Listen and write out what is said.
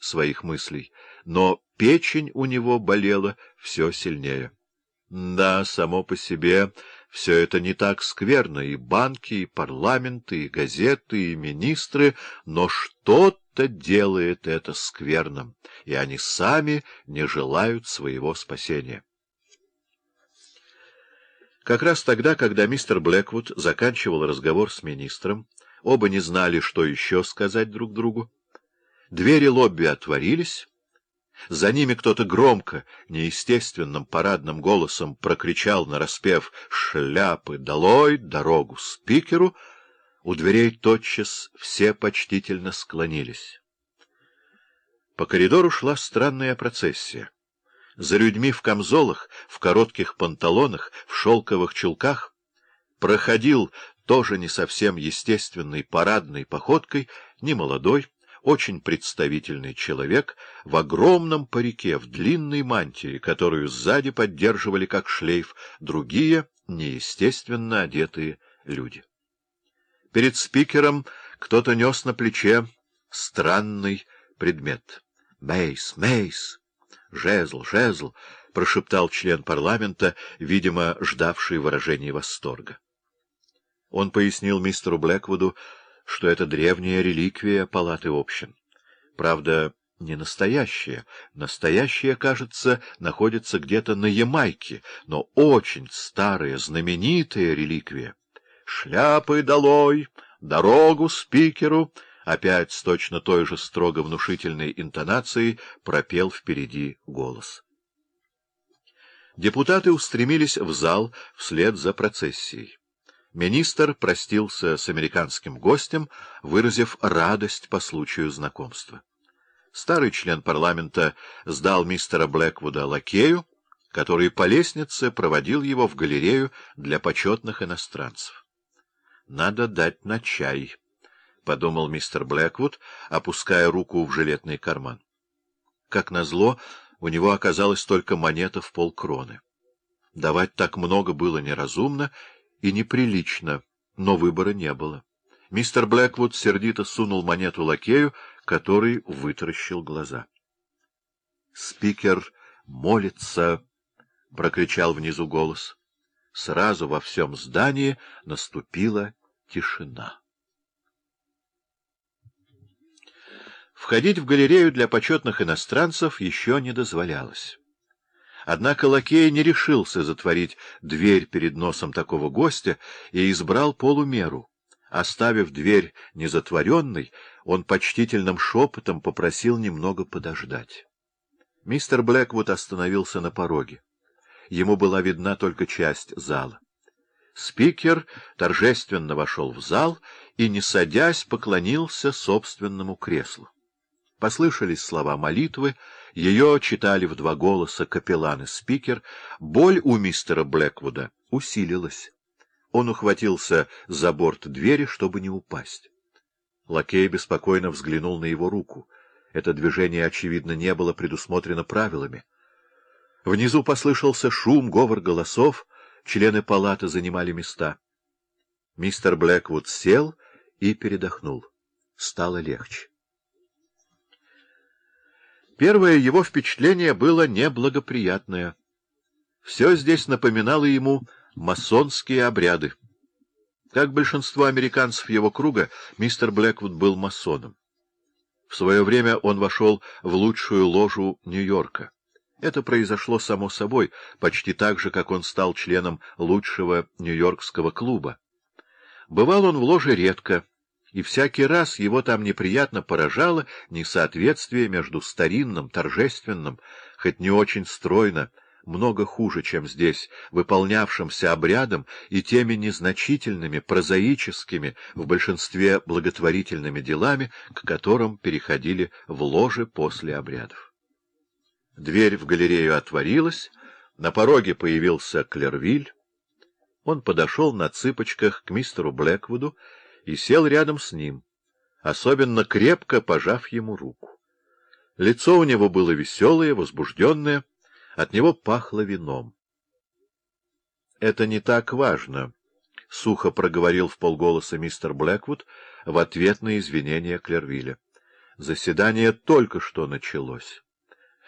своих мыслей, но печень у него болела все сильнее. Да, само по себе все это не так скверно, и банки, и парламенты, и газеты, и министры, но что-то делает это скверным, и они сами не желают своего спасения. Как раз тогда, когда мистер Блэквуд заканчивал разговор с министром, оба не знали, что еще сказать друг другу. Двери лобби отворились, за ними кто-то громко, неестественным парадным голосом прокричал нараспев «Шляпы долой! Дорогу спикеру!» У дверей тотчас все почтительно склонились. По коридору шла странная процессия. За людьми в камзолах, в коротких панталонах, в шелковых чулках проходил тоже не совсем естественной парадной походкой немолодой, очень представительный человек в огромном парике, в длинной мантии, которую сзади поддерживали как шлейф другие, неестественно одетые люди. Перед спикером кто-то нес на плече странный предмет. «Мейс! Мейс! Жезл! Жезл!» — прошептал член парламента, видимо, ждавший выражения восторга. Он пояснил мистеру Блэквуду, что это древняя реликвия палаты общин. Правда, не настоящая. Настоящая, кажется, находится где-то на Ямайке, но очень старая, знаменитая реликвия. «Шляпы долой! Дорогу спикеру!» Опять с точно той же строго внушительной интонацией пропел впереди голос. Депутаты устремились в зал вслед за процессией. Министр простился с американским гостем, выразив радость по случаю знакомства. Старый член парламента сдал мистера Блэквуда лакею, который по лестнице проводил его в галерею для почетных иностранцев. «Надо дать на чай», — подумал мистер Блэквуд, опуская руку в жилетный карман. Как назло, у него оказалась только монета в полкроны. Давать так много было неразумно, и неприлично, но выбора не было. Мистер Блэквуд сердито сунул монету лакею, который вытаращил глаза. «Спикер молится!» — прокричал внизу голос. Сразу во всем здании наступила тишина. Входить в галерею для почетных иностранцев еще не дозволялось. Однако лакей не решился затворить дверь перед носом такого гостя и избрал полумеру. Оставив дверь незатворенной, он почтительным шепотом попросил немного подождать. Мистер Блэквуд остановился на пороге. Ему была видна только часть зала. Спикер торжественно вошел в зал и, не садясь, поклонился собственному креслу. Послышались слова молитвы, ее читали в два голоса капеллан и спикер. Боль у мистера Блэквуда усилилась. Он ухватился за борт двери, чтобы не упасть. Лакей беспокойно взглянул на его руку. Это движение, очевидно, не было предусмотрено правилами. Внизу послышался шум, говор голосов, члены палаты занимали места. Мистер Блэквуд сел и передохнул. Стало легче. Первое его впечатление было неблагоприятное. Все здесь напоминало ему масонские обряды. Как большинство американцев его круга, мистер Блэквуд был масоном. В свое время он вошел в лучшую ложу Нью-Йорка. Это произошло само собой, почти так же, как он стал членом лучшего нью-йоркского клуба. Бывал он в ложе редко, и всякий раз его там неприятно поражало несоответствие между старинным, торжественным, хоть не очень стройно, много хуже, чем здесь, выполнявшимся обрядом и теми незначительными, прозаическими, в большинстве благотворительными делами, к которым переходили в ложе после обрядов. Дверь в галерею отворилась, на пороге появился Клервиль. Он подошел на цыпочках к мистеру Блэквуду и сел рядом с ним, особенно крепко пожав ему руку. Лицо у него было веселое, возбужденное, от него пахло вином. — Это не так важно, — сухо проговорил в полголоса мистер Блэквуд в ответ на извинения Клервилля. — Заседание только что началось.